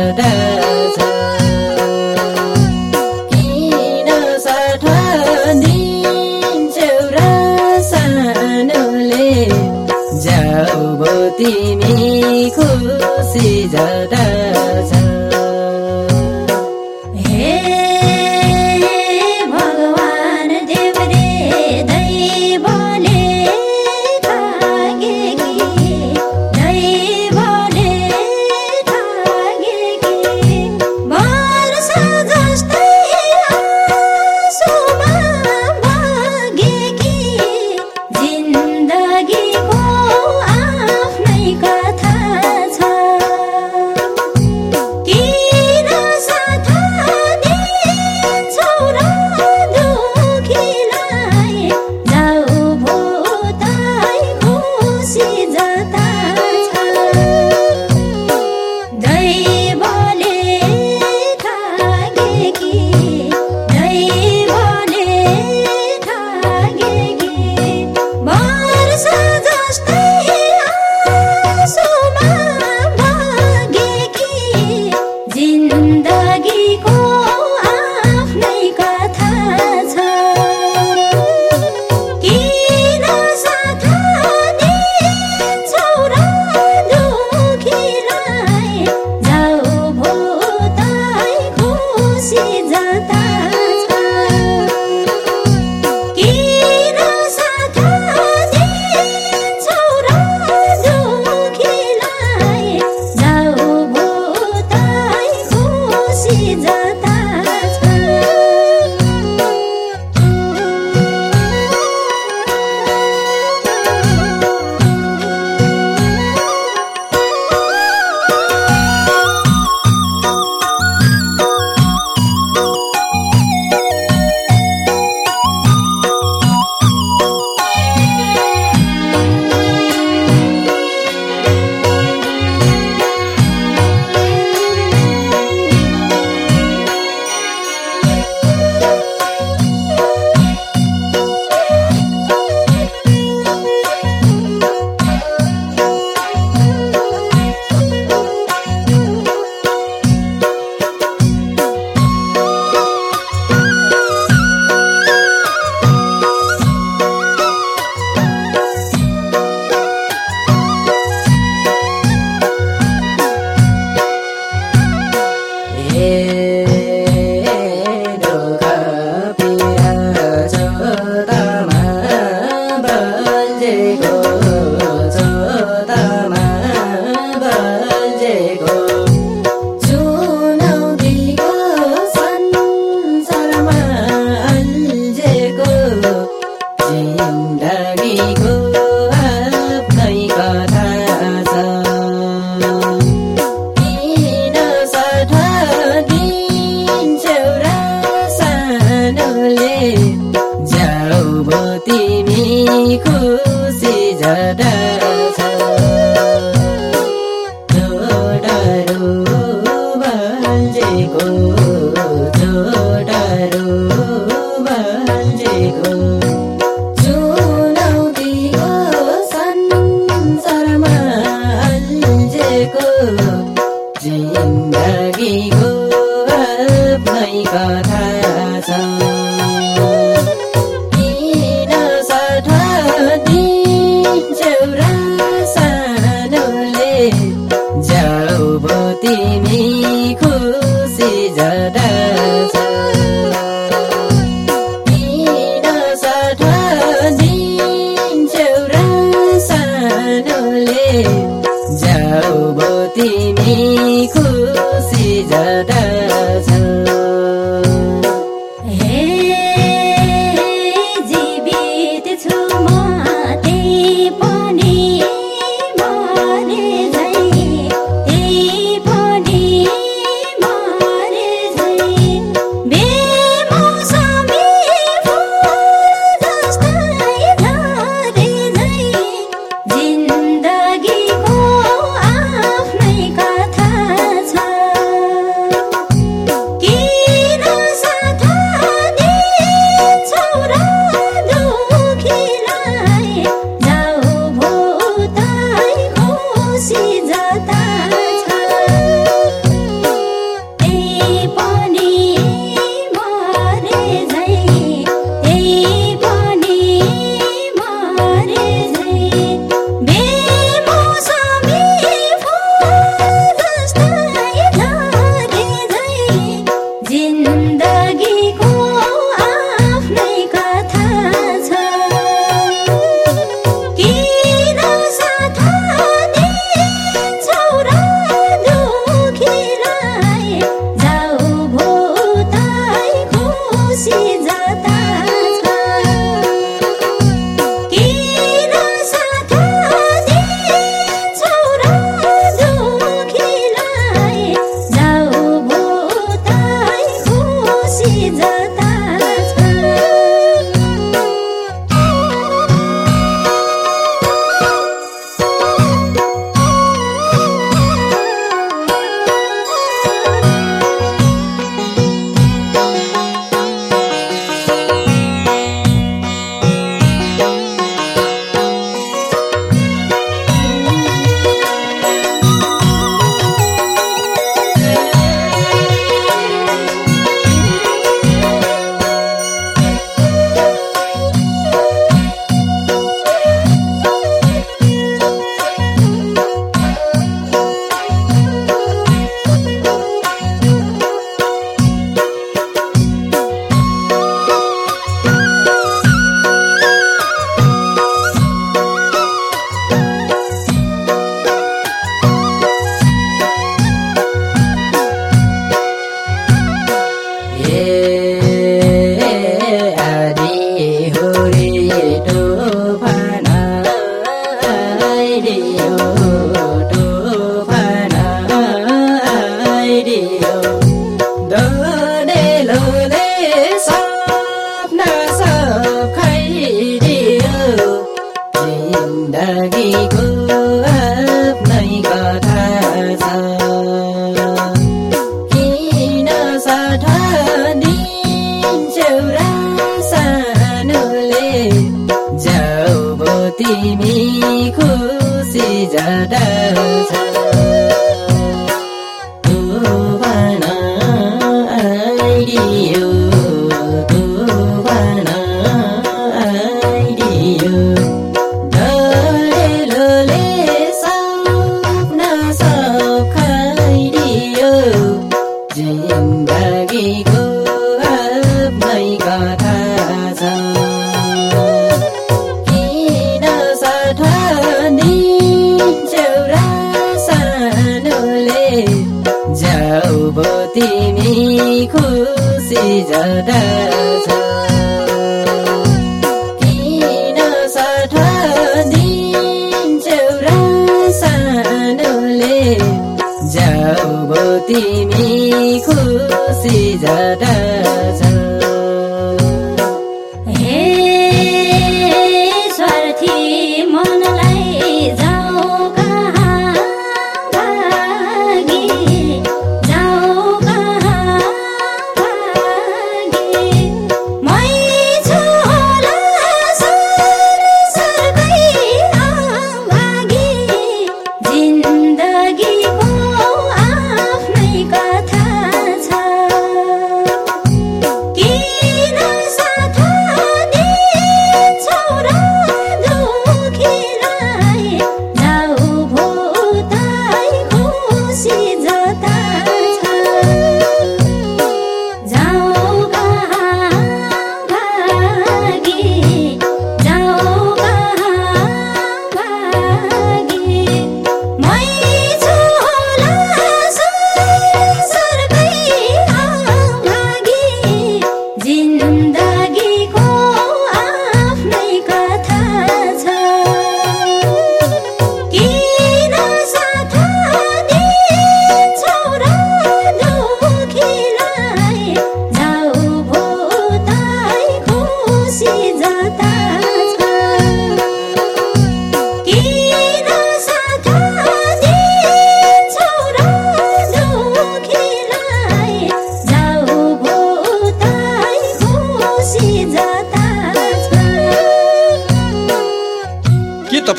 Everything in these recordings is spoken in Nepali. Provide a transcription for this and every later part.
पर्दछ किन तिमी खुसी जादा जता। Diego. da da. छ भो तिमी खुसी जडाउँछ किन साठा दिन्छौ र सानोले? जाऊ तिमी खुसी जडाउँछ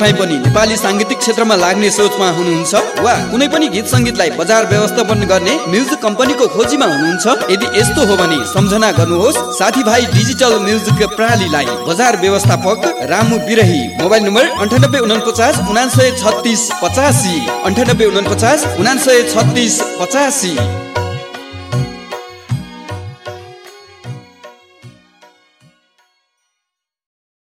तपाईँ पनि नेपाली साङ्गीतिक क्षेत्रमा लाग्ने सोचमा हुनुहुन्छ? वा कुनै पनि गीत सङ्गीतलाई बजार व्यवस्थापन गर्ने म्युजिक कम्पनीको खोजीमा हुनुहुन्छ? यदि यस्तो हो भने सम्झना गर्नुहोस्। साथीभाइ डिजिटल म्युजिक प्रणालीलाई बजार व्यवस्थापक रामु बिरही। मोबाइल नम्बर अन्ठानब्बे उनपचास उनासय छत्तिस पचासी। अन्ठानब्बे उनपचास उनासय छत्तिस पचासी।